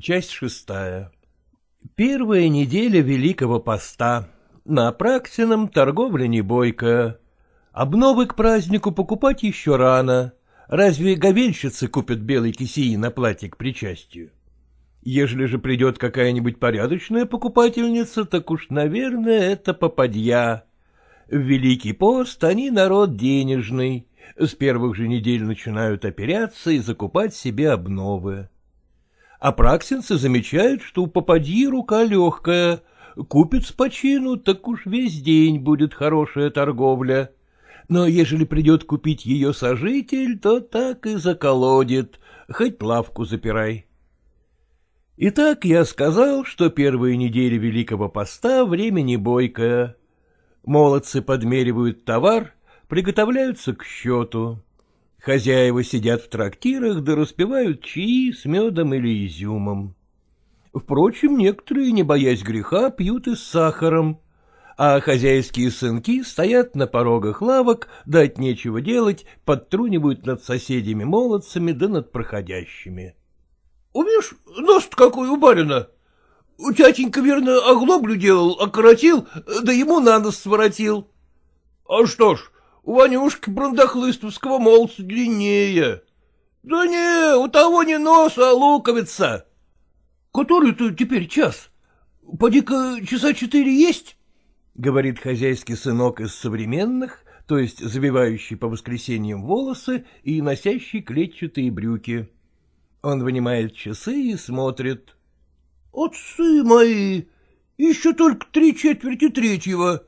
Часть шестая. Первая неделя Великого Поста. На Апраксином торговля не бойкая. Обновы к празднику покупать еще рано. Разве говельщицы купят белый кисеи на платье к причастию? Ежели же придет какая-нибудь порядочная покупательница, так уж, наверное, это попадья. В Великий пост они народ денежный, с первых же недель начинают оперяться и закупать себе обновы. А праксинцы замечают, что у попадьи рука легкая, купит с почину, так уж весь день будет хорошая торговля. Но ежели придет купить ее сожитель, то так и заколодит, хоть лавку запирай. Итак, я сказал, что первые недели Великого Поста время не бойкое. Молодцы подмеривают товар, приготовляются к счету. Хозяева сидят в трактирах да распивают чаи с медом или изюмом. Впрочем, некоторые, не боясь греха, пьют и с сахаром, а хозяйские сынки стоят на порогах лавок, дать нечего делать, подтрунивают над соседями-молодцами да над проходящими. Увидишь, нос какой у барина. Тятенька, верно, оглоблю делал, окоротил, да ему на нос своротил. А что ж, у Ванюшки брандахлыстовского молодца длиннее. Да не, у того не нос, а луковица. Который-то теперь час? Поди-ка часа четыре есть? — говорит хозяйский сынок из современных, то есть забивающий по воскресеньям волосы и носящий клетчатые брюки. Он вынимает часы и смотрит. — Отцы мои, еще только три четверти третьего.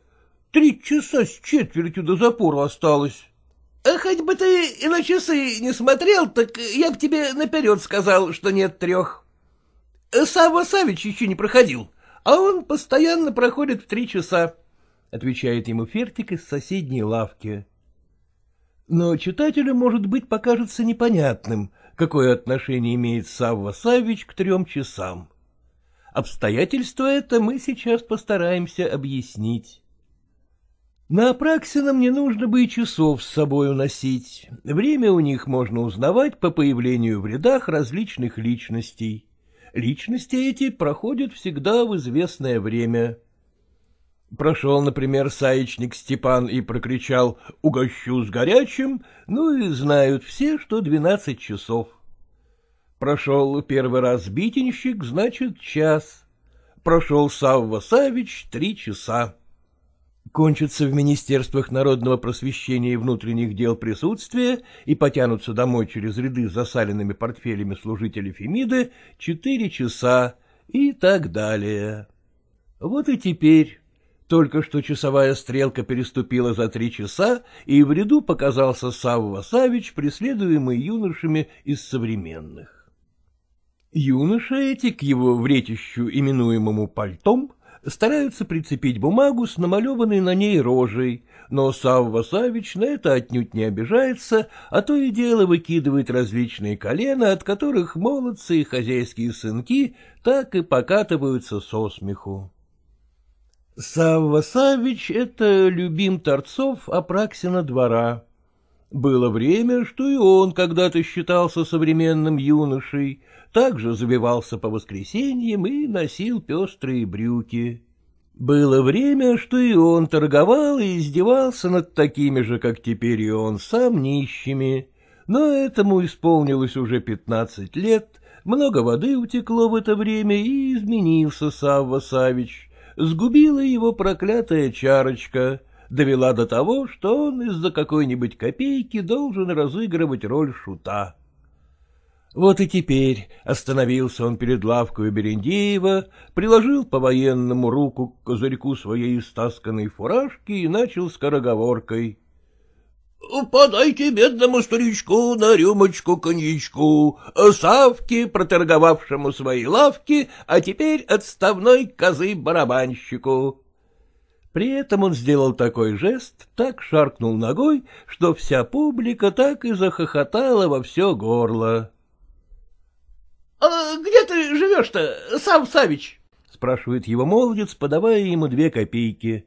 Три часа с четвертью до запора осталось. А — Хоть бы ты и на часы не смотрел, так я бы тебе наперед сказал, что нет трех. Савва Савич еще не проходил, а он постоянно проходит в три часа, — отвечает ему Фертик из соседней лавки. Но читателю, может быть, покажется непонятным, какое отношение имеет Савва Савич к трем часам. Обстоятельства это мы сейчас постараемся объяснить. На Апраксином не нужно бы и часов с собой уносить. Время у них можно узнавать по появлению в рядах различных личностей. Личности эти проходят всегда в известное время. Прошел, например, саечник Степан и прокричал «Угощу с горячим», ну и знают все, что двенадцать часов. Прошел первый раз битенщик, значит, час. Прошел Савва Савич — три часа. Кончится в министерствах народного просвещения и внутренних дел присутствия и потянутся домой через ряды засаленными портфелями служители Фемиды четыре часа и так далее. Вот и теперь только что часовая стрелка переступила за три часа, и в ряду показался Савва Савич, преследуемый юношами из современных. Юноши эти к его вретищу, именуемому пальтом, стараются прицепить бумагу с намалеванной на ней рожей, но Савва Савич на это отнюдь не обижается, а то и дело выкидывает различные колена, от которых молодцы и хозяйские сынки так и покатываются со смеху. Савва Савич — это любим торцов Апраксина двора. Было время, что и он когда-то считался современным юношей, также забивался по воскресеньям и носил пестрые брюки. Было время, что и он торговал и издевался над такими же, как теперь и он сам, нищими, но этому исполнилось уже пятнадцать лет, много воды утекло в это время, и изменился Савва Савич. Сгубила его проклятая чарочка, довела до того, что он из-за какой-нибудь копейки должен разыгрывать роль шута. Вот и теперь остановился он перед лавкой Берендеева, приложил по-военному руку к козырьку своей истасканной фуражки и начал скороговоркой. — Подайте бедному старичку на рюмочку коньячку, Савке, проторговавшему свои лавки, а теперь отставной козы-барабанщику. При этом он сделал такой жест, так шаркнул ногой, что вся публика так и захохотала во все горло. — А где ты живешь-то, Сав Савич? — спрашивает его молодец, подавая ему две копейки.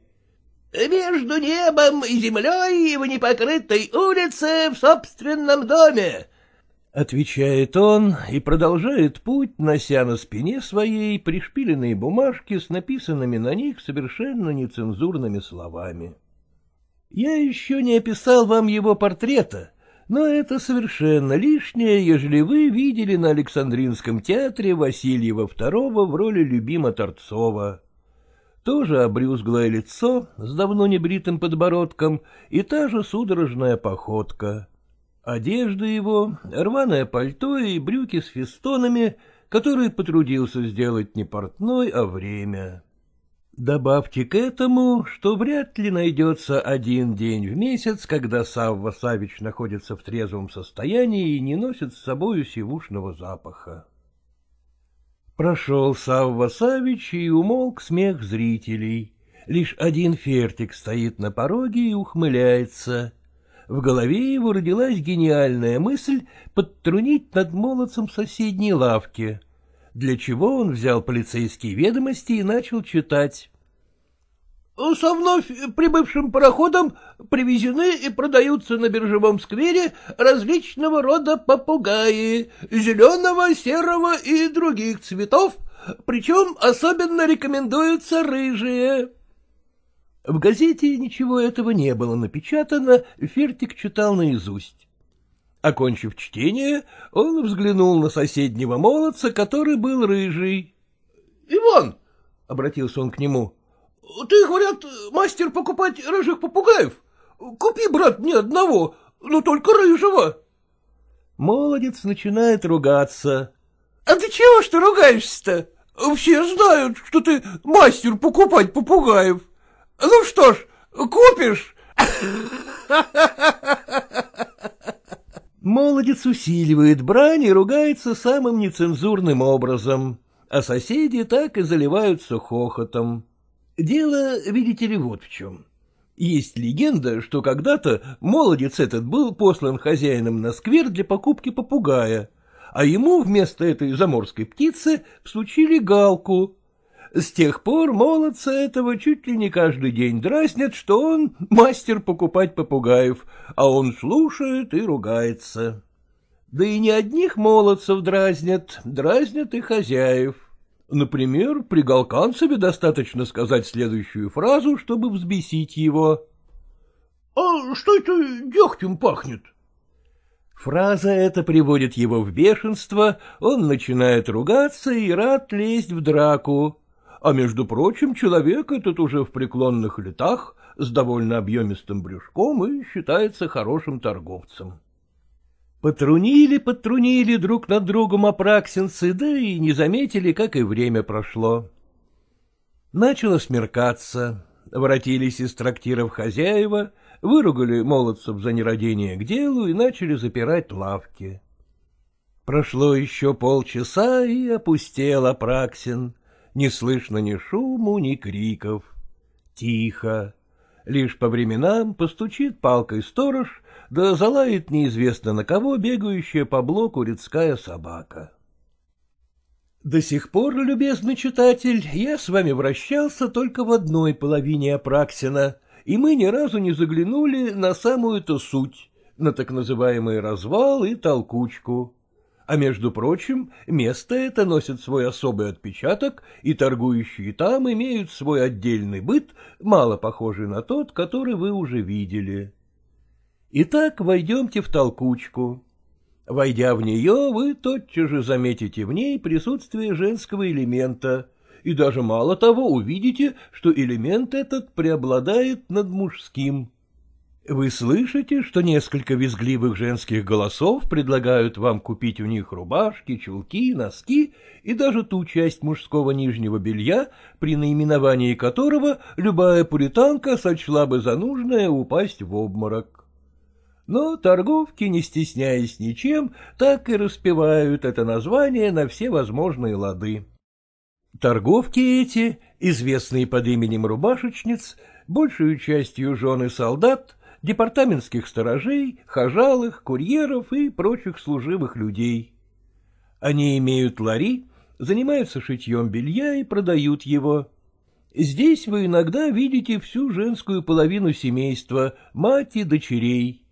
Между небом и землей в непокрытой улице в собственном доме. — отвечает он и продолжает путь, нося на спине своей пришпиленные бумажки с написанными на них совершенно нецензурными словами. Я еще не описал вам его портрета, но это совершенно лишнее, ежели вы видели на Александринском театре Васильева II в роли любима Торцова. Тоже обрюзглое лицо с давно небритым подбородком и та же судорожная походка. Одежда его, рваное пальто и брюки с фестонами, которые потрудился сделать не портной, а время. Добавьте к этому, что вряд ли найдется один день в месяц, когда Савва Савич находится в трезвом состоянии и не носит с собою сивушного запаха. Прошел Савва Савич и умолк смех зрителей. Лишь один фертик стоит на пороге и ухмыляется — в голове его родилась гениальная мысль подтрунить над молодцем соседней лавки, для чего он взял полицейские ведомости и начал читать. Со вновь прибывшим пароходом привезены и продаются на биржевом сквере различного рода попугаи, зеленого, серого и других цветов, причем особенно рекомендуются рыжие. В газете ничего этого не было напечатано, Фертик читал наизусть. Окончив чтение, он взглянул на соседнего молодца, который был рыжий. — Иван, — обратился он к нему, — ты, говорят, мастер покупать рыжих попугаев? Купи, брат, мне одного, но только рыжего. Молодец начинает ругаться. — А ты чего ж ты ругаешься-то? Все знают, что ты мастер покупать попугаев. Ну что ж, купишь? Молодец усиливает брань и ругается самым нецензурным образом, а соседи так и заливаются хохотом. Дело, видите ли, вот в чем. Есть легенда, что когда-то молодец этот был послан хозяином на сквер для покупки попугая, а ему вместо этой заморской птицы всучили галку, с тех пор молодца этого чуть ли не каждый день дразнят, что он мастер покупать попугаев, а он слушает и ругается. Да и не одних молодцев дразнят, дразнят и хозяев. Например, при Галканцеве достаточно сказать следующую фразу, чтобы взбесить его. — А что это дегтем пахнет? Фраза эта приводит его в бешенство, он начинает ругаться и рад лезть в драку а между прочим, человек этот уже в преклонных летах, с довольно объемистым брюшком и считается хорошим торговцем. Потрунили, потрунили друг над другом апраксинцы, да и не заметили, как и время прошло. Начало смеркаться, воротились из трактиров хозяева, выругали молодцев за нерадение к делу и начали запирать лавки. Прошло еще полчаса, и опустел Апраксин не слышно ни шуму, ни криков. Тихо. Лишь по временам постучит палкой сторож, да залает неизвестно на кого бегающая по блоку людская собака. До сих пор, любезный читатель, я с вами вращался только в одной половине Апраксина, и мы ни разу не заглянули на самую-то суть, на так называемый развал и толкучку. А между прочим, место это носит свой особый отпечаток, и торгующие там имеют свой отдельный быт, мало похожий на тот, который вы уже видели. Итак, войдемте в толкучку. Войдя в нее, вы тотчас же заметите в ней присутствие женского элемента, и даже мало того увидите, что элемент этот преобладает над мужским. Вы слышите, что несколько визгливых женских голосов предлагают вам купить у них рубашки, чулки, носки и даже ту часть мужского нижнего белья, при наименовании которого любая пуританка сочла бы за нужное упасть в обморок. Но торговки, не стесняясь ничем, так и распевают это название на все возможные лады. Торговки эти, известные под именем рубашечниц, большую частью жены солдат, департаментских сторожей, хожалых, курьеров и прочих служивых людей. Они имеют лари, занимаются шитьем белья и продают его. Здесь вы иногда видите всю женскую половину семейства, мать и дочерей.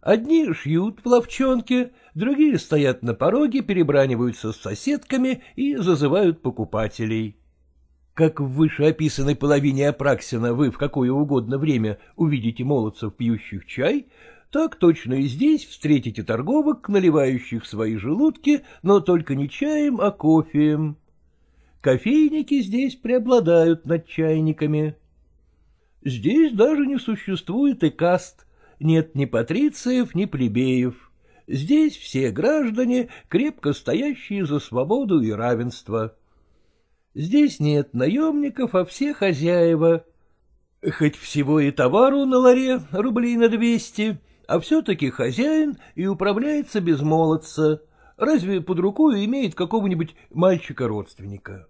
Одни шьют в ловчонке, другие стоят на пороге, перебраниваются с соседками и зазывают покупателей. Как в вышеописанной половине Апраксина вы в какое угодно время увидите молодцев, пьющих чай, так точно и здесь встретите торговок, наливающих свои желудки, но только не чаем, а кофеем. Кофейники здесь преобладают над чайниками. Здесь даже не существует и каст, нет ни патрициев, ни плебеев. Здесь все граждане, крепко стоящие за свободу и равенство. Здесь нет наемников, а все хозяева. Хоть всего и товару на ларе рублей на двести, а все-таки хозяин и управляется без молодца, разве под рукой имеет какого-нибудь мальчика-родственника.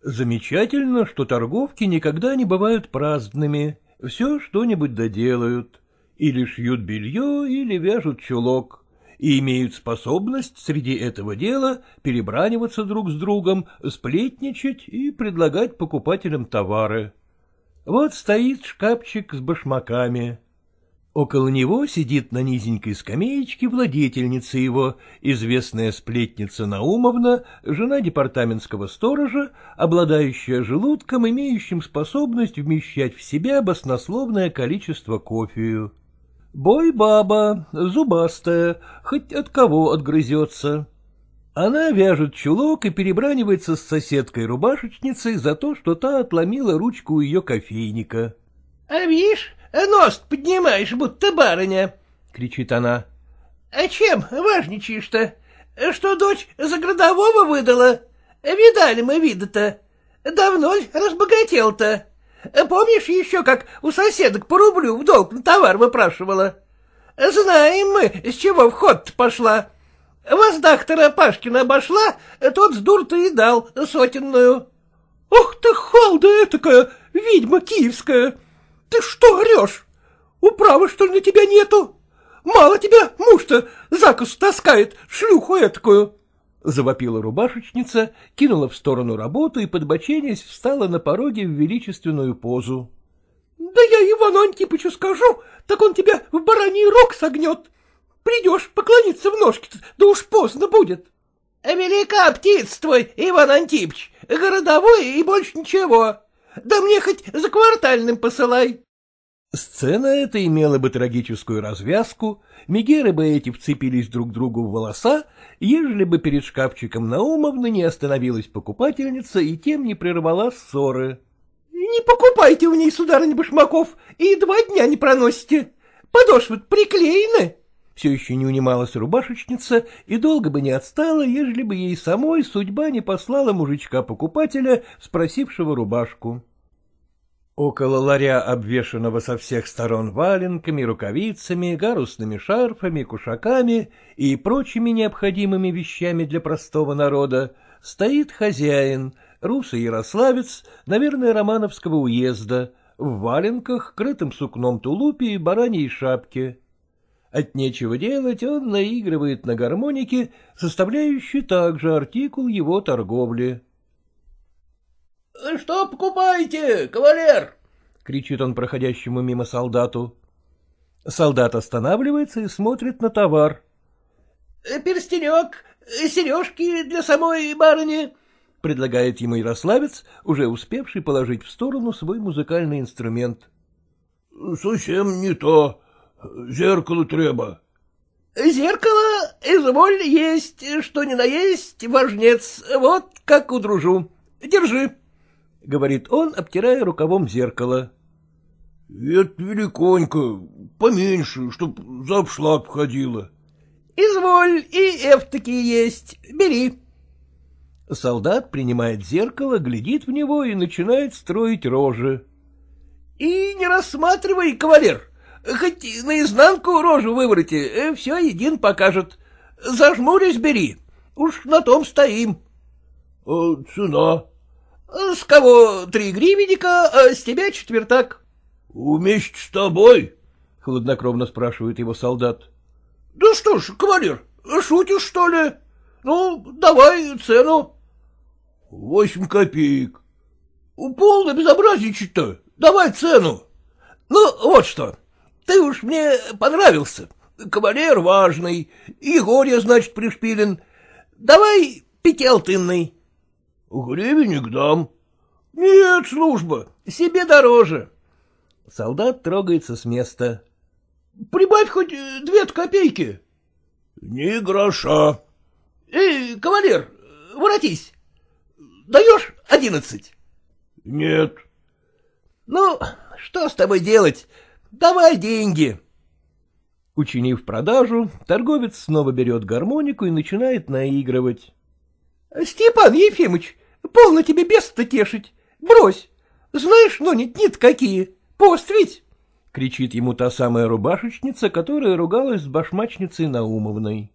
Замечательно, что торговки никогда не бывают праздными, все что-нибудь доделают, или шьют белье, или вяжут чулок, и имеют способность среди этого дела перебраниваться друг с другом, сплетничать и предлагать покупателям товары. Вот стоит шкафчик с башмаками. Около него сидит на низенькой скамеечке владетельница его, известная сплетница Наумовна, жена департаментского сторожа, обладающая желудком, имеющим способность вмещать в себя баснословное количество кофею. Бой-баба, зубастая, хоть от кого отгрызется. Она вяжет чулок и перебранивается с соседкой-рубашечницей за то, что та отломила ручку ее кофейника. — А видишь, нос поднимаешь, будто барыня, — кричит она. — А чем важничаешь-то? Что дочь за городового выдала? Видали мы вида-то. Давно ли разбогател-то? Помнишь еще, как у соседок по рублю в долг на товар выпрашивала? Знаем мы, с чего в ход пошла. Воздактора Пашкина обошла, тот с дур-то и дал сотенную. — Ох ты, халда этакая, ведьма киевская! Ты что орешь? Управы, что ли, на тебя нету? Мало тебя муж-то закус таскает, шлюху этакую. — завопила рубашечница, кинула в сторону работу и, подбоченясь, встала на пороге в величественную позу. — Да я Ивану Антипычу скажу, так он тебя в бараний рог согнет. Придешь поклониться в ножки да уж поздно будет. — Велика птица твой, Иван Антипыч, городовой и больше ничего. Да мне хоть за квартальным посылай. Сцена эта имела бы трагическую развязку, мегеры бы эти вцепились друг другу в волоса, ежели бы перед шкафчиком Наумовны не остановилась покупательница и тем не прервала ссоры. — Не покупайте у ней, сударыня, башмаков, и два дня не проносите. Подошвы приклеены. Все еще не унималась рубашечница и долго бы не отстала, ежели бы ей самой судьба не послала мужичка-покупателя, спросившего рубашку. Около ларя, обвешанного со всех сторон валенками, рукавицами, гарусными шарфами, кушаками и прочими необходимыми вещами для простого народа, стоит хозяин, русый ярославец, наверное, Романовского уезда, в валенках, крытым сукном тулупе и бараньей шапке. От нечего делать он наигрывает на гармонике, составляющий также артикул его торговли. — Что покупаете, кавалер? — кричит он проходящему мимо солдату. Солдат останавливается и смотрит на товар. — Перстенек, сережки для самой барыни, — предлагает ему Ярославец, уже успевший положить в сторону свой музыкальный инструмент. — Совсем не то. Зеркало треба. — Зеркало, изволь, есть, что ни на есть, важнец, вот как удружу. Держи. — говорит он, обтирая рукавом зеркало. — Это великонько, поменьше, чтоб за обшлаг входило. — Изволь, и эф-таки есть, бери. Солдат принимает зеркало, глядит в него и начинает строить рожи. — И не рассматривай, кавалер, хоть наизнанку рожу выворите, э, все един покажет. Зажмурясь бери, уж на том стоим. — А цена? — С кого три гривенника, а с тебя четвертак. — Вместе с тобой? — хладнокровно спрашивает его солдат. — Да что ж, кавалер, шутишь, что ли? Ну, давай цену. — Восемь копеек. — Полное безобразничать-то. Давай цену. Ну, вот что, ты уж мне понравился. кавалер важный, Егорья, значит, пришпилен. Давай пятиалтынный. — Гривенник дам. — Нет, служба, себе дороже. Солдат трогается с места. — Прибавь хоть две копейки. — Ни гроша. — Эй, кавалер, воротись. Даешь одиннадцать? — Нет. — Ну, что с тобой делать? Давай деньги. Учинив продажу, торговец снова берет гармонику и начинает наигрывать. — Степан Ефимыч, полно тебе бес-то тешить. Брось. Знаешь, ну нет, нет какие. Пост ведь. — кричит ему та самая рубашечница, которая ругалась с башмачницей Наумовной.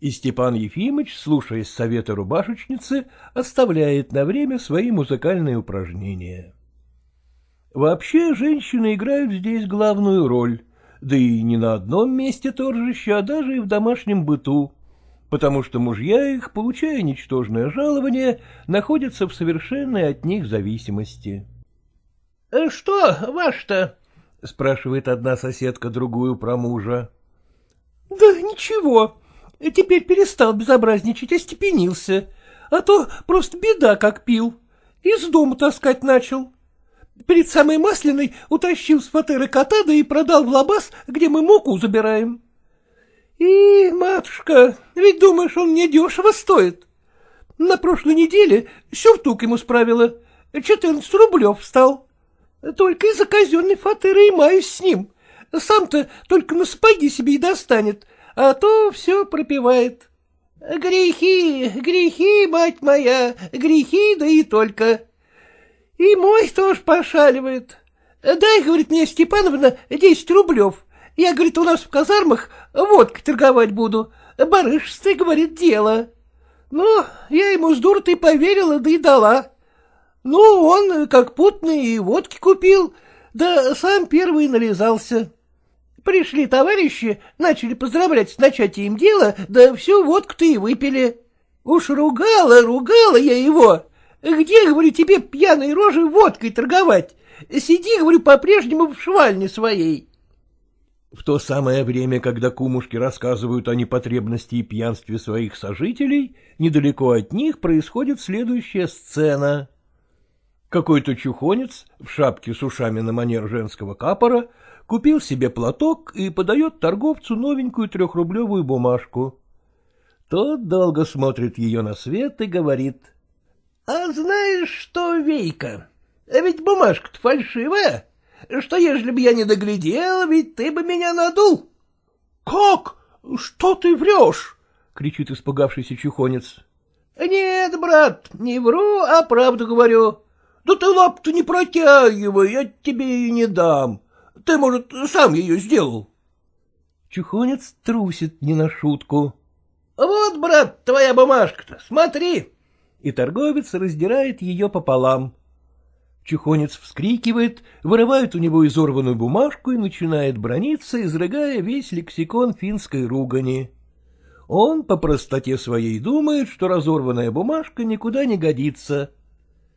И Степан Ефимыч, слушаясь совета рубашечницы, оставляет на время свои музыкальные упражнения. Вообще, женщины играют здесь главную роль, да и не на одном месте торжища, а даже и в домашнем быту, потому что мужья их, получая ничтожное жалование, находятся в совершенной от них зависимости. — Что ваш-то? — спрашивает одна соседка другую про мужа. — Да ничего, теперь перестал безобразничать, остепенился, а то просто беда как пил, из дома таскать начал. Перед самой Масляной утащил с фатеры кота, да и продал в лабаз, где мы муку забираем. И, матушка, ведь думаешь, он мне дешево стоит. На прошлой неделе сюртук ему справила, четырнадцать рублев стал. Только из-за казенной фатеры и маюсь с ним. Сам-то только на сапоги себе и достанет, а то все пропивает. Грехи, грехи, мать моя, грехи, да и только. И мой тоже пошаливает. Дай, говорит мне Степановна, десять рублев. Я, говорит, у нас в казармах водкой торговать буду. Барышистое, говорит, дело. Ну, я ему с дурой поверила, да и дала. Ну, он, как путный, и водки купил, да сам первый нализался. Пришли товарищи, начали поздравлять с начатием дела, да всю водку-то и выпили. Уж ругала, ругала я его. Где, говорю, тебе пьяной рожей водкой торговать? Сиди, говорю, по-прежнему в швальне своей. В то самое время, когда кумушки рассказывают о непотребности и пьянстве своих сожителей, недалеко от них происходит следующая сцена. Какой-то чухонец в шапке с ушами на манер женского капора купил себе платок и подает торговцу новенькую трехрублевую бумажку. Тот долго смотрит ее на свет и говорит. — А знаешь что, Вейка, ведь бумажка-то фальшивая, что ежели бы я не доглядел, ведь ты бы меня надул. — Как? Что ты врешь? — кричит испугавшийся чухонец. — Нет, брат, не вру, а правду говорю. Да ты лап-то не протягивай, я тебе и не дам. Ты, может, сам ее сделал. Чухонец трусит не на шутку. — Вот, брат, твоя бумажка-то, смотри. И торговец раздирает ее пополам. Чухонец вскрикивает, вырывает у него изорванную бумажку и начинает брониться, изрыгая весь лексикон финской ругани. Он по простоте своей думает, что разорванная бумажка никуда не годится,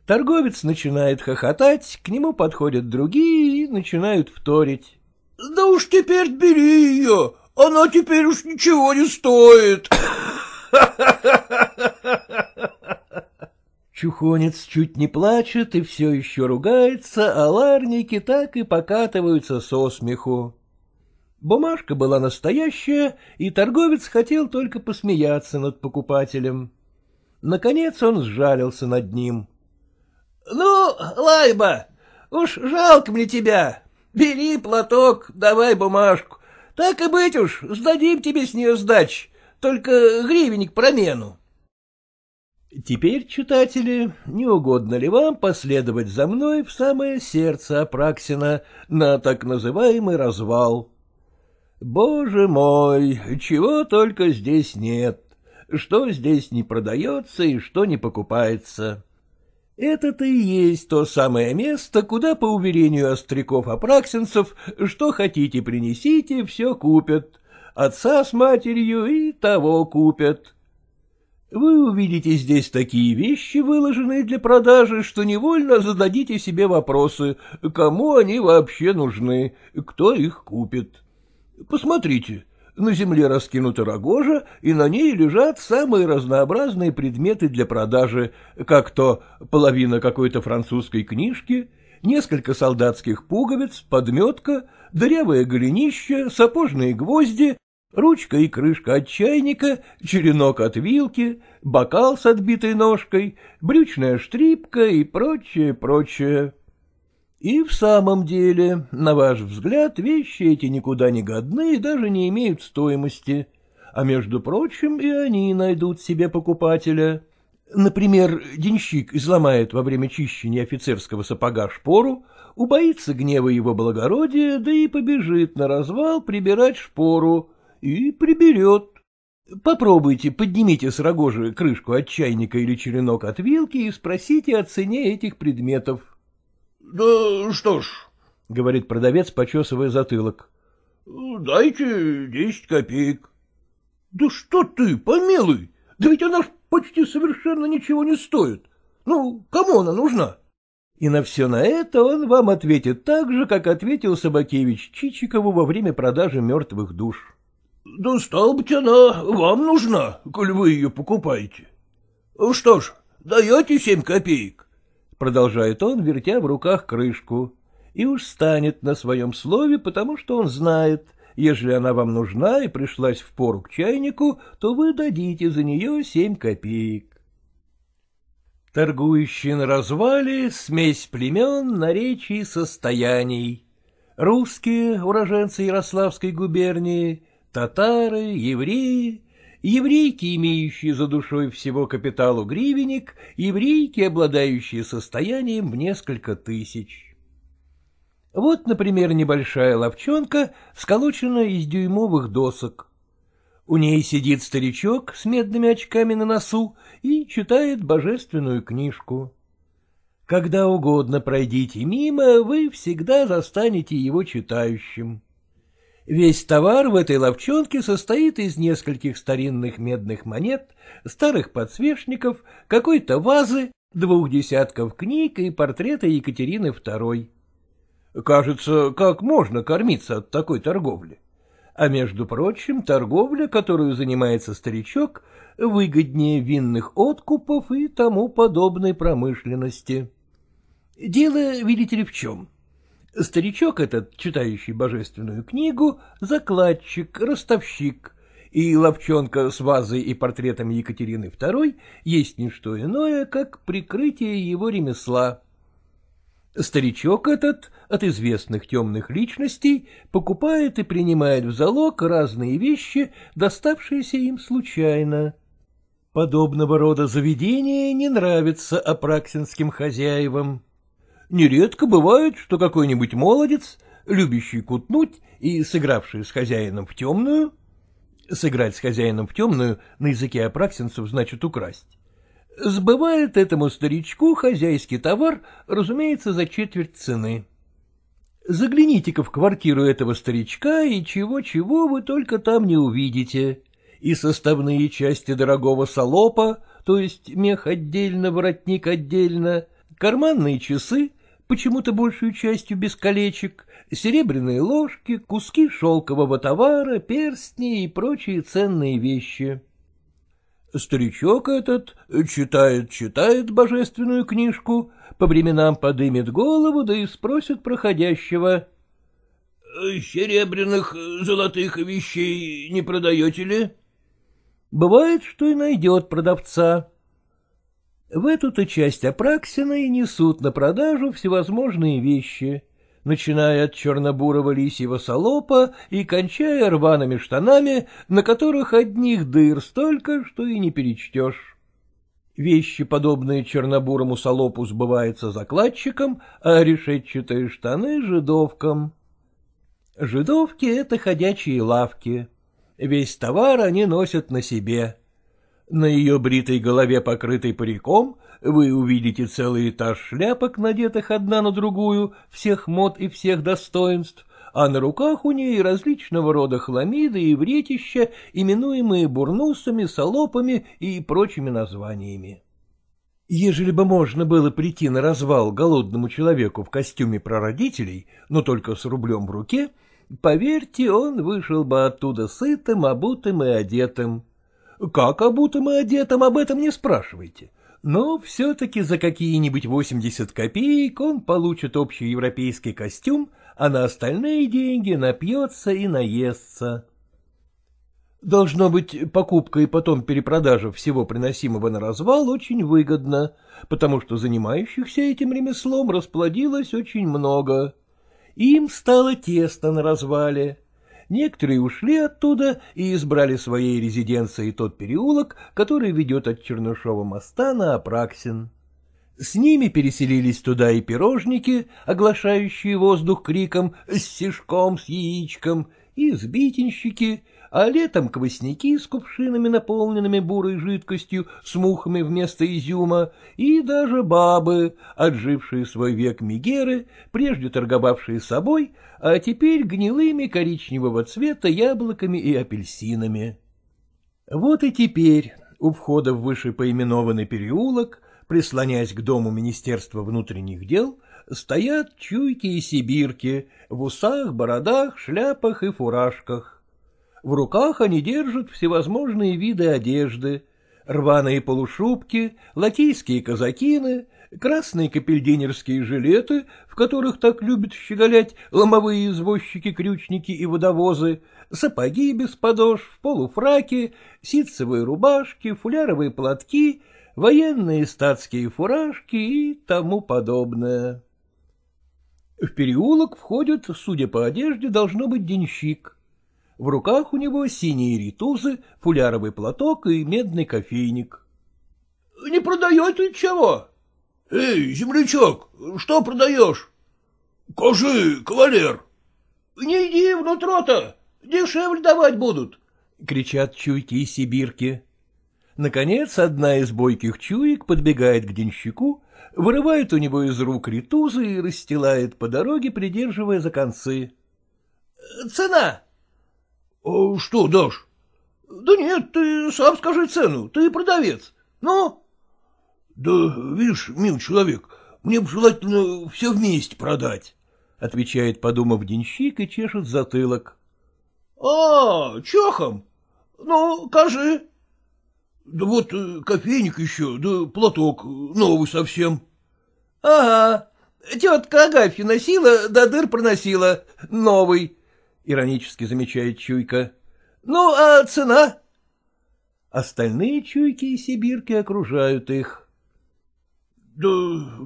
Торговец начинает хохотать, к нему подходят другие и начинают вторить. — Да уж теперь бери ее, она теперь уж ничего не стоит. Чухонец чуть не плачет и все еще ругается, а ларники так и покатываются со смеху. Бумажка была настоящая, и торговец хотел только посмеяться над покупателем. Наконец он сжалился над ним. — Ну, Лайба, уж жалко мне тебя. Бери платок, давай бумажку. Так и быть уж, сдадим тебе с нее сдач, только гривенник промену. Теперь, читатели, не угодно ли вам последовать за мной в самое сердце Апраксина на так называемый развал? Боже мой, чего только здесь нет, что здесь не продается и что не покупается. Это-то и есть то самое место, куда, по уверению остряков-апраксинцев, что хотите принесите, все купят. Отца с матерью и того купят. Вы увидите здесь такие вещи, выложенные для продажи, что невольно зададите себе вопросы, кому они вообще нужны, кто их купит. Посмотрите, На земле раскинута рогожа, и на ней лежат самые разнообразные предметы для продажи, как то половина какой-то французской книжки, несколько солдатских пуговиц, подметка, дырявое голенище, сапожные гвозди, ручка и крышка от чайника, черенок от вилки, бокал с отбитой ножкой, брючная штрипка и прочее, прочее. И в самом деле, на ваш взгляд, вещи эти никуда не годны и даже не имеют стоимости, а между прочим и они найдут себе покупателя. Например, денщик изломает во время чищения офицерского сапога шпору, убоится гнева его благородия, да и побежит на развал прибирать шпору, и приберет. Попробуйте, поднимите с рогожи крышку от чайника или черенок от вилки и спросите о цене этих предметов. — Да что ж, — говорит продавец, почесывая затылок. — Дайте десять копеек. — Да что ты, помилуй, да ведь она ж почти совершенно ничего не стоит. Ну, кому она нужна? И на все на это он вам ответит так же, как ответил Собакевич Чичикову во время продажи мертвых душ. — Да стал быть, она вам нужна, коль вы ее покупаете. — Что ж, даете семь копеек? продолжает он, вертя в руках крышку, и уж станет на своем слове, потому что он знает, ежели она вам нужна и пришлась в пору к чайнику, то вы дадите за нее семь копеек. Торгующие на развале смесь племен, наречий состояний. Русские, уроженцы Ярославской губернии, татары, евреи, еврейки, имеющие за душой всего капиталу гривенник, еврейки, обладающие состоянием в несколько тысяч. Вот, например, небольшая ловчонка, сколоченная из дюймовых досок. У ней сидит старичок с медными очками на носу и читает божественную книжку. Когда угодно пройдите мимо, вы всегда застанете его читающим. Весь товар в этой ловчонке состоит из нескольких старинных медных монет, старых подсвечников, какой-то вазы, двух десятков книг и портрета Екатерины II. Кажется, как можно кормиться от такой торговли? А между прочим, торговля, которую занимается старичок, выгоднее винных откупов и тому подобной промышленности. Дело, видите ли, в чем? Старичок этот, читающий божественную книгу, закладчик, ростовщик, и ловчонка с вазой и портретом Екатерины II есть не что иное, как прикрытие его ремесла. Старичок этот от известных темных личностей покупает и принимает в залог разные вещи, доставшиеся им случайно. Подобного рода заведения не нравится апраксинским хозяевам. Нередко бывает, что какой-нибудь молодец, любящий кутнуть и сыгравший с хозяином в темную, сыграть с хозяином в темную на языке апраксинцев значит украсть, сбывает этому старичку хозяйский товар, разумеется, за четверть цены. Загляните-ка в квартиру этого старичка, и чего-чего вы только там не увидите. И составные части дорогого салопа, то есть мех отдельно, воротник отдельно, карманные часы, почему-то большую частью без колечек, серебряные ложки, куски шелкового товара, перстни и прочие ценные вещи. Старичок этот читает-читает божественную книжку, по временам подымет голову, да и спросит проходящего. — Серебряных, золотых вещей не продаете ли? Бывает, что и найдет продавца. В эту-то часть и несут на продажу всевозможные вещи, начиная от чернобурого лисьего солопа и кончая рваными штанами, на которых одних дыр столько, что и не перечтешь. Вещи, подобные чернобурому солопу, сбываются закладчиком, а решетчатые штаны — жидовкам. Жидовки — это ходячие лавки. Весь товар они носят на себе. На ее бритой голове, покрытой париком, вы увидите целый этаж шляпок, надетых одна на другую, всех мод и всех достоинств, а на руках у ней различного рода хламиды и вретища, именуемые бурнусами, солопами и прочими названиями. Ежели бы можно было прийти на развал голодному человеку в костюме прародителей, но только с рублем в руке, поверьте, он вышел бы оттуда сытым, обутым и одетым. Как обутым и одетым, об этом не спрашивайте. Но все-таки за какие-нибудь 80 копеек он получит общий европейский костюм, а на остальные деньги напьется и наестся. Должно быть, покупка и потом перепродажа всего приносимого на развал очень выгодна, потому что занимающихся этим ремеслом расплодилось очень много. Им стало тесно на развале. Некоторые ушли оттуда и избрали своей резиденцией тот переулок, который ведет от Чернышова моста на Апраксин. С ними переселились туда и пирожники, оглашающие воздух криком «с сишком, с яичком», и сбитенщики, а летом квасняки с кувшинами, наполненными бурой жидкостью, с мухами вместо изюма, и даже бабы, отжившие свой век мигеры, прежде торговавшие собой, а теперь гнилыми коричневого цвета яблоками и апельсинами. Вот и теперь у входа в вышепоименованный переулок, прислоняясь к дому Министерства внутренних дел, стоят чуйки и сибирки в усах, бородах, шляпах и фуражках. В руках они держат всевозможные виды одежды, рваные полушубки, лакейские казакины, красные капельдинерские жилеты, в которых так любят щеголять ломовые извозчики, крючники и водовозы, сапоги без подошв, полуфраки, ситцевые рубашки, фуляровые платки, военные статские фуражки и тому подобное. В переулок входит, судя по одежде, должно быть денщик. В руках у него синие ритузы, фуляровый платок и медный кофейник. — Не продаете чего? — Эй, землячок, что продаешь? — Кажи, кавалер. — Не иди внутрь-то, дешевле давать будут, — кричат чуйки и сибирки. Наконец, одна из бойких чуек подбегает к денщику, вырывает у него из рук ритузы и расстилает по дороге, придерживая за концы. — Цена! — Что дашь? — Да нет, ты сам скажи цену, ты продавец. Ну? — Да, видишь, мил человек, мне бы желательно все вместе продать, — отвечает, подумав денщик, и чешет затылок. — А, чохом? Ну, кажи. — Да вот э, кофейник еще, да платок, новый совсем. — Ага, тетка Агафья носила, да дыр проносила, новый. — иронически замечает Чуйка. — Ну, а цена? Остальные чуйки и сибирки окружают их. — Да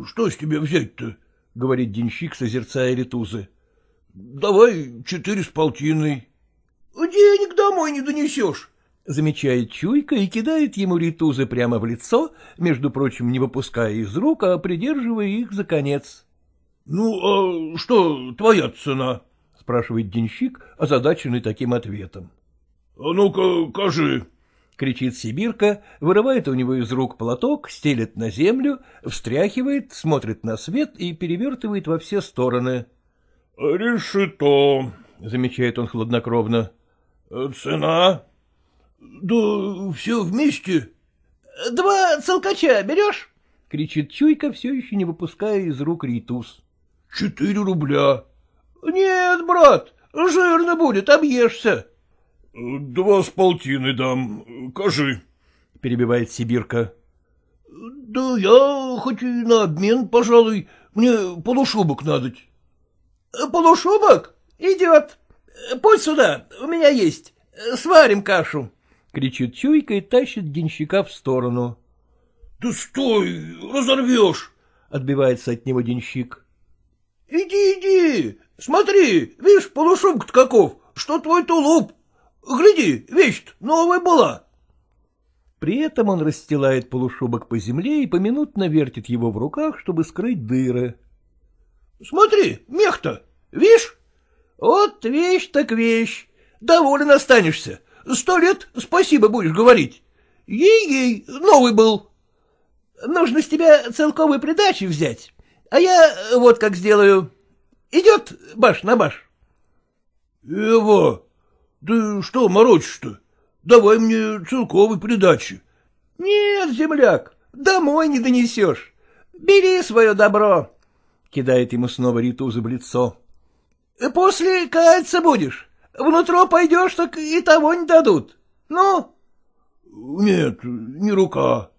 что с тебя взять-то? — говорит денщик, созерцая ритузы. — Давай четыре с полтиной. — Денег домой не донесешь. — замечает Чуйка и кидает ему ритузы прямо в лицо, между прочим, не выпуская из рук, а придерживая их за конец. — Ну, а что твоя цена? — спрашивает денщик, озадаченный таким ответом. — А ну-ка, кажи! — кричит сибирка, вырывает у него из рук платок, стелет на землю, встряхивает, смотрит на свет и перевертывает во все стороны. — Решето, — замечает он хладнокровно. — Цена? — Да все вместе. — Два целкача берешь? — кричит Чуйка, все еще не выпуская из рук ритус. — Четыре рубля. — Нет, брат, жирно будет, объешься. — Два с полтины дам, кажи, — перебивает Сибирка. — Да я хоть и на обмен, пожалуй, мне полушубок надоть. — Полушубок? Идет. Пусть сюда, у меня есть. Сварим кашу. — кричит Чуйка и тащит денщика в сторону. — Да стой, разорвешь! — отбивается от него денщик. — Иди, иди, Смотри, видишь, полушубок-то каков, что твой тулуп. Гляди, вещь новая была. При этом он расстилает полушубок по земле и поминутно вертит его в руках, чтобы скрыть дыры. — Смотри, мех-то, видишь? Вот вещь так вещь. Доволен останешься. Сто лет спасибо будешь говорить. Ей-ей, новый был. Нужно с тебя целковой придачи взять, а я вот как сделаю. Идет баш на баш. — Эва, ты что морочишь-то? Давай мне целковой придачи. — Нет, земляк, домой не донесешь. Бери свое добро. Кидает ему снова ритузы в лицо. — После каяться будешь. Внутро пойдешь, так и того не дадут. Ну? — Нет, не рука.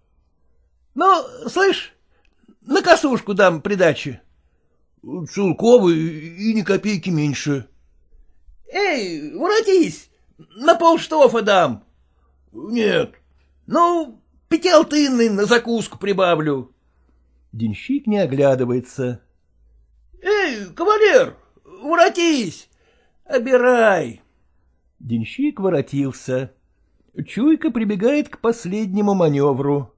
— Ну, слышь, на косушку дам придачи. — Целковый и ни копейки меньше. — Эй, воротись, на полштофа дам. — Нет. — Ну, пятиалтынный на закуску прибавлю. Денщик не оглядывается. — Эй, кавалер, воротись, обирай. Денщик воротился. Чуйка прибегает к последнему маневру.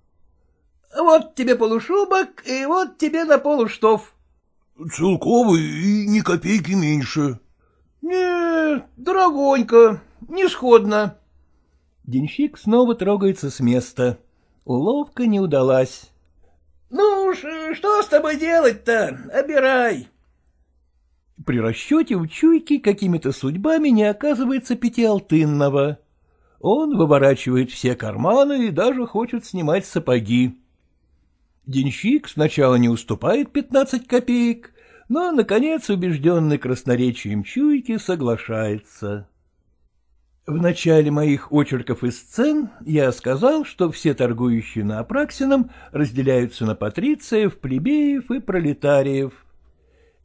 — Вот тебе полушубок, и вот тебе на полуштов. — Целковый и ни копейки меньше. — Нет, дорогонько, не сходно. Денщик снова трогается с места. Уловка не удалась. — Ну уж, что с тобой делать-то? Обирай. При расчете у Чуйки какими-то судьбами не оказывается пятиалтынного. Он выворачивает все карманы и даже хочет снимать сапоги. Денщик сначала не уступает пятнадцать копеек, но, наконец, убежденный красноречием Чуйки, соглашается. В начале моих очерков и сцен я сказал, что все торгующие на Апраксином разделяются на патрициев, плебеев и пролетариев.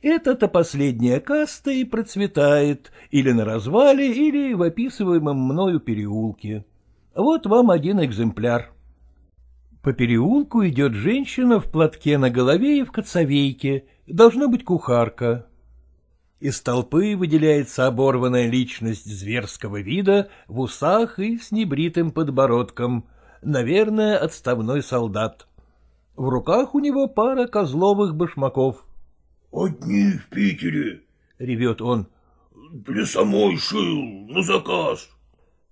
Эта-то последняя каста и процветает или на развале, или в описываемом мною переулке. Вот вам один экземпляр. По переулку идет женщина в платке на голове и в коцовейке, должна быть кухарка. Из толпы выделяется оборванная личность зверского вида в усах и с небритым подбородком, наверное, отставной солдат. В руках у него пара козловых башмаков. — Одни в Питере, — ревет он. — Для самой шил, на заказ.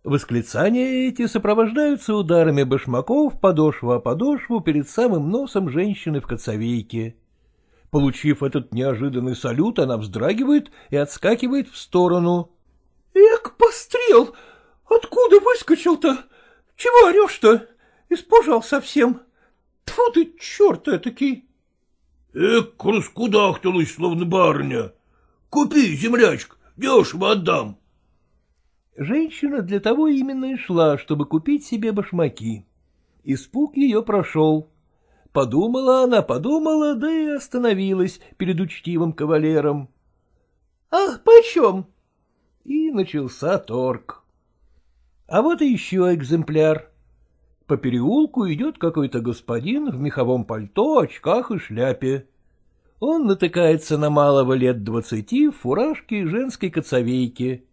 Восклицания эти сопровождаются ударами башмаков подошва о подошву перед самым носом женщины в коцовейке. Получив этот неожиданный салют, она вздрагивает и отскакивает в сторону. — Эк, пострел! Откуда выскочил-то? Чего орешь-то? Испужал совсем. Тьфу ты, черт этакий! — Эк, раскудахталась, словно барыня. Купи, землячка, дешево отдам. Женщина для того именно и шла, чтобы купить себе башмаки. Испуг ее прошел. Подумала она, подумала, да и остановилась перед учтивым кавалером. — А почем? И начался торг. А вот и еще экземпляр. По переулку идет какой-то господин в меховом пальто, очках и шляпе. Он натыкается на малого лет двадцати в фуражке и женской коцовейке.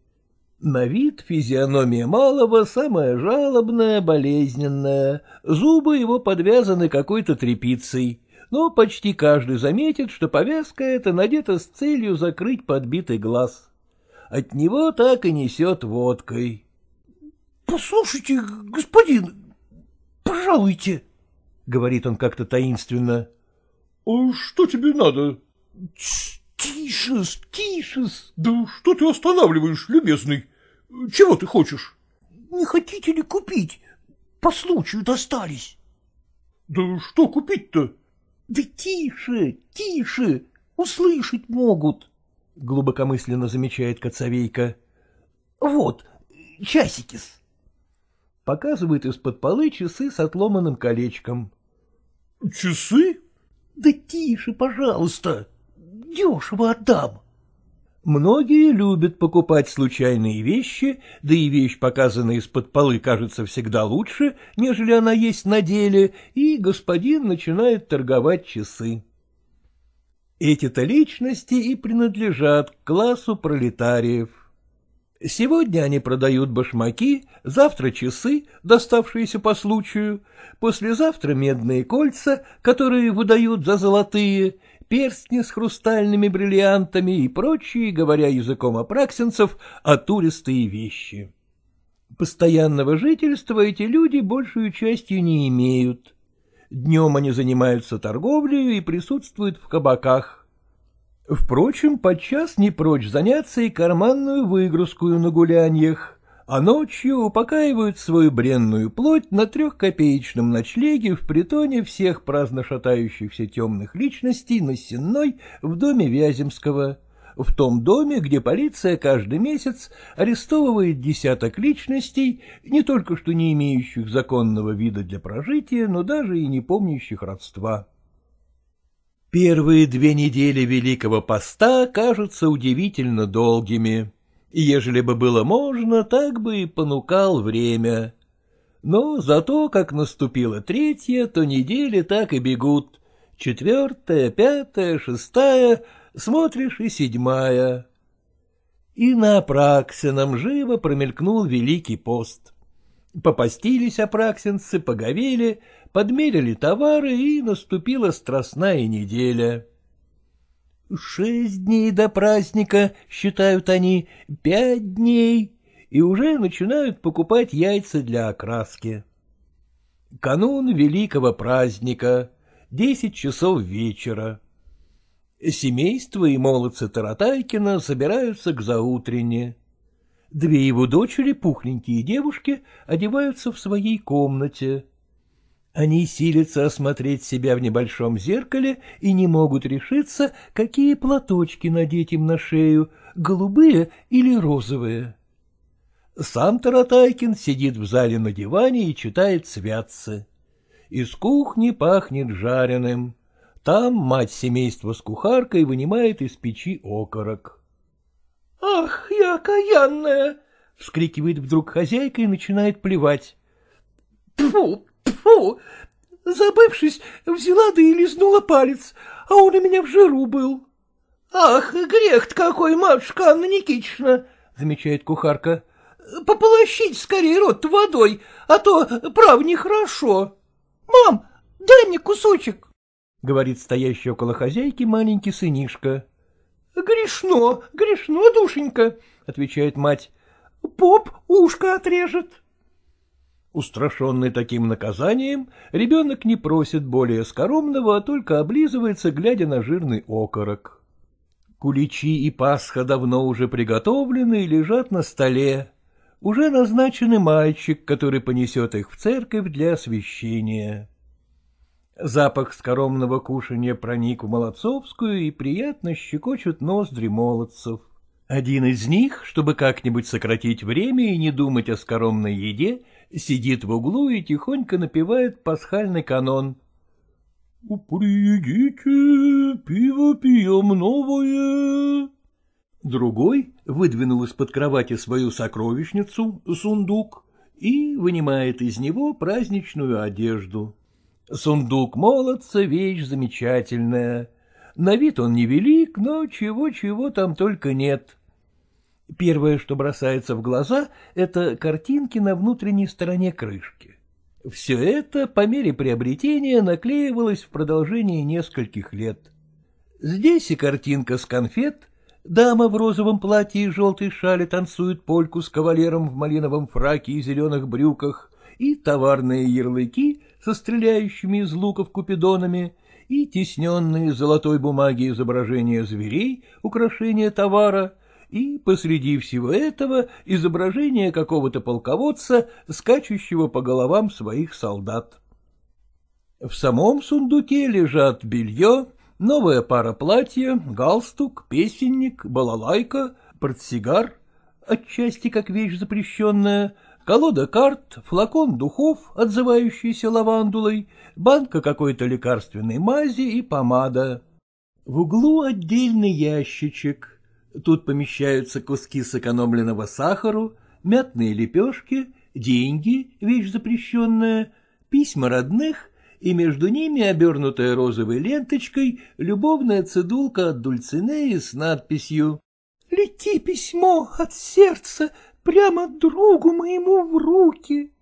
На вид физиономия малого самая жалобная, болезненная, зубы его подвязаны какой-то тряпицей, но почти каждый заметит, что повязка эта надета с целью закрыть подбитый глаз. От него так и несет водкой. — Послушайте, господин, пожалуйте, — говорит он как-то таинственно. — А что тебе надо? — Тише, тише. Да что ты останавливаешь, любезный? Чего ты хочешь? — Не хотите ли купить? По случаю достались. — Да что купить-то? — Да тише, тише, услышать могут, — глубокомысленно замечает Коцовейка. — Вот, часики-с. Показывает из-под полы часы с отломанным колечком. — Часы? — Да тише, пожалуйста, дешево отдам. — Многие любят покупать случайные вещи, да и вещь, показанная из-под полы, кажется всегда лучше, нежели она есть на деле, и господин начинает торговать часы. Эти-то личности и принадлежат к классу пролетариев. Сегодня они продают башмаки, завтра часы, доставшиеся по случаю, послезавтра медные кольца, которые выдают за золотые, перстни с хрустальными бриллиантами и прочие, говоря языком апраксинцев, атуристые вещи. Постоянного жительства эти люди большую частью не имеют. Днем они занимаются торговлей и присутствуют в кабаках. Впрочем, подчас не прочь заняться и карманную выгрузкую на гуляньях а ночью упокаивают свою бренную плоть на трехкопеечном ночлеге в притоне всех праздно шатающихся темных личностей на Сенной в доме Вяземского, в том доме, где полиция каждый месяц арестовывает десяток личностей, не только что не имеющих законного вида для прожития, но даже и не помнящих родства. Первые две недели Великого Поста кажутся удивительно долгими, и ежели бы было можно, так бы и понукал время. Но зато, как наступила третья, то недели так и бегут. Четвертая, пятая, шестая, смотришь и седьмая. И на Апраксином живо промелькнул Великий пост. Попостились апраксинцы, поговели, подмерили товары, и наступила страстная неделя. Шесть дней до праздника, считают они, пять дней, и уже начинают покупать яйца для окраски. Канун великого праздника, десять часов вечера. Семейство и молодцы Таратайкина собираются к заутрене. Две его дочери, пухленькие девушки, одеваются в своей комнате. Они силятся осмотреть себя в небольшом зеркале и не могут решиться, какие платочки надеть им на шею, голубые или розовые. Сам Таратайкин сидит в зале на диване и читает святцы. Из кухни пахнет жареным. Там мать семейства с кухаркой вынимает из печи окорок. — Ах, я окаянная! — вскрикивает вдруг хозяйка и начинает плевать. — Тьфу, тьфу! Забывшись, взяла да и лизнула палец, а он у меня в жиру был. — Ах, грех какой, матушка Анна Никитична! — замечает кухарка. — Пополощите скорее рот водой, а то, прав, нехорошо. — Мам, дай мне кусочек. — говорит стоящий около хозяйки маленький сынишка. — Грешно, грешно, душенька, — отвечает мать. — Поп ушко отрежет. Устрашенный таким наказанием, ребенок не просит более скоромного, а только облизывается, глядя на жирный окорок. Куличи и пасха давно уже приготовлены и лежат на столе. Уже назначенный мальчик, который понесет их в церковь для освящения. Запах скоромного кушанья проник в Молодцовскую и приятно щекочут ноздри молодцев. Один из них, чтобы как-нибудь сократить время и не думать о скоромной еде, сидит в углу и тихонько напевает пасхальный канон. «Приедите, пиво пьем новое». Другой выдвинул из-под кровати свою сокровищницу, сундук, и вынимает из него праздничную одежду. Сундук молодца — вещь замечательная. На вид он невелик, но чего-чего там только нет. Первое, что бросается в глаза, — это картинки на внутренней стороне крышки. Все это по мере приобретения наклеивалось в продолжении нескольких лет. Здесь и картинка с конфет, дама в розовом платье и желтой шале танцует польку с кавалером в малиновом фраке и зеленых брюках, и товарные ярлыки со стреляющими из луков купидонами, и тесненные золотой бумаги изображения зверей, украшения товара — и посреди всего этого изображение какого-то полководца, скачущего по головам своих солдат. В самом сундуке лежат белье, новая пара платья, галстук, песенник, балалайка, портсигар, отчасти как вещь запрещенная, колода карт, флакон духов, отзывающийся лавандулой, банка какой-то лекарственной мази и помада. В углу отдельный ящичек — Тут помещаются куски сэкономленного сахару, мятные лепешки, деньги, вещь запрещенная, письма родных и между ними, обернутая розовой ленточкой, любовная цедулка от Дульцинеи с надписью «Лети письмо от сердца прямо другу моему в руки».